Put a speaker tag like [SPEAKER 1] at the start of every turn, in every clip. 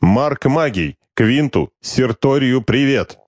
[SPEAKER 1] Марк Магий, Квинту, Серторию привет!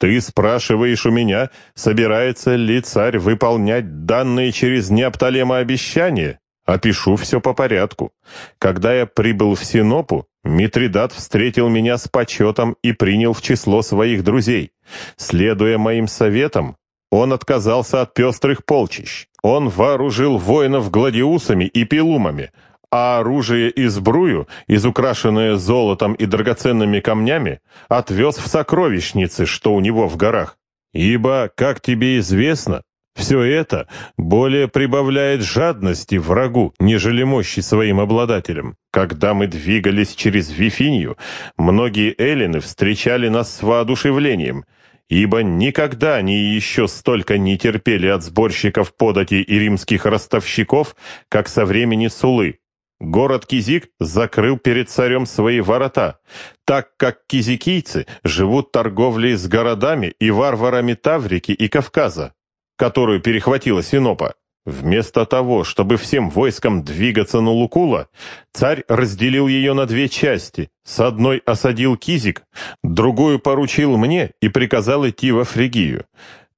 [SPEAKER 1] Ты спрашиваешь у меня, собирается ли царь выполнять данные через Неопталема обещания? Опишу все по порядку. Когда я прибыл в Синопу, Митридат встретил меня с почетом и принял в число своих друзей. Следуя моим советам, он отказался от пестрых полчищ. Он вооружил воинов гладиусами и пилумами, а оружие и сбрую, изукрашенное золотом и драгоценными камнями, отвез в сокровищницы, что у него в горах. Ибо, как тебе известно, все это более прибавляет жадности врагу, нежели мощи своим обладателям. Когда мы двигались через Вифинью, многие эллины встречали нас с воодушевлением, ибо никогда они еще столько не терпели от сборщиков подати и римских ростовщиков, как со времени Сулы. Город Кизик закрыл перед царем свои ворота, так как кизикийцы живут торговлей с городами и варварами Таврики и Кавказа которую перехватила Синопа. Вместо того, чтобы всем войском двигаться на Лукула, царь разделил ее на две части. С одной осадил Кизик, другую поручил мне и приказал идти во Фригию.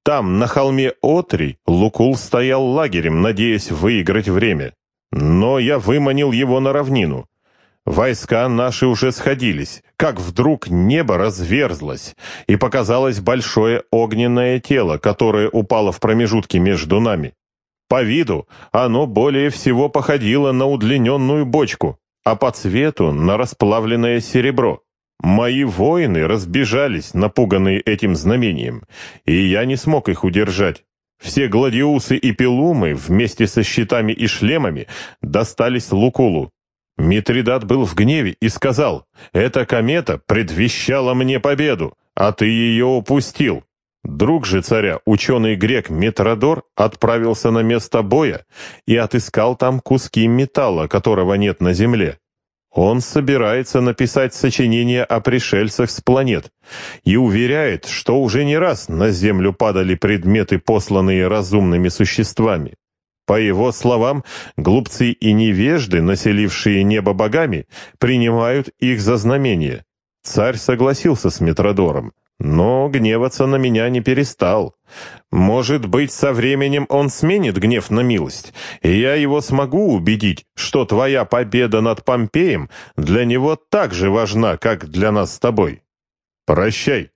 [SPEAKER 1] Там, на холме Отри, Лукул стоял лагерем, надеясь выиграть время. Но я выманил его на равнину. Войска наши уже сходились, как вдруг небо разверзлось, и показалось большое огненное тело, которое упало в промежутке между нами. По виду оно более всего походило на удлиненную бочку, а по цвету — на расплавленное серебро. Мои воины разбежались, напуганные этим знамением, и я не смог их удержать. Все гладиусы и пилумы вместе со щитами и шлемами достались Лукулу. Митридат был в гневе и сказал, «Эта комета предвещала мне победу, а ты ее упустил». Друг же царя, ученый грек Метродор, отправился на место боя и отыскал там куски металла, которого нет на земле. Он собирается написать сочинение о пришельцах с планет и уверяет, что уже не раз на Землю падали предметы, посланные разумными существами. По его словам, глупцы и невежды, населившие небо богами, принимают их за знамение. Царь согласился с Метродором, но гневаться на меня не перестал. Может быть, со временем он сменит гнев на милость, и я его смогу убедить, что твоя победа над Помпеем для него так же важна, как для нас с тобой. Прощай.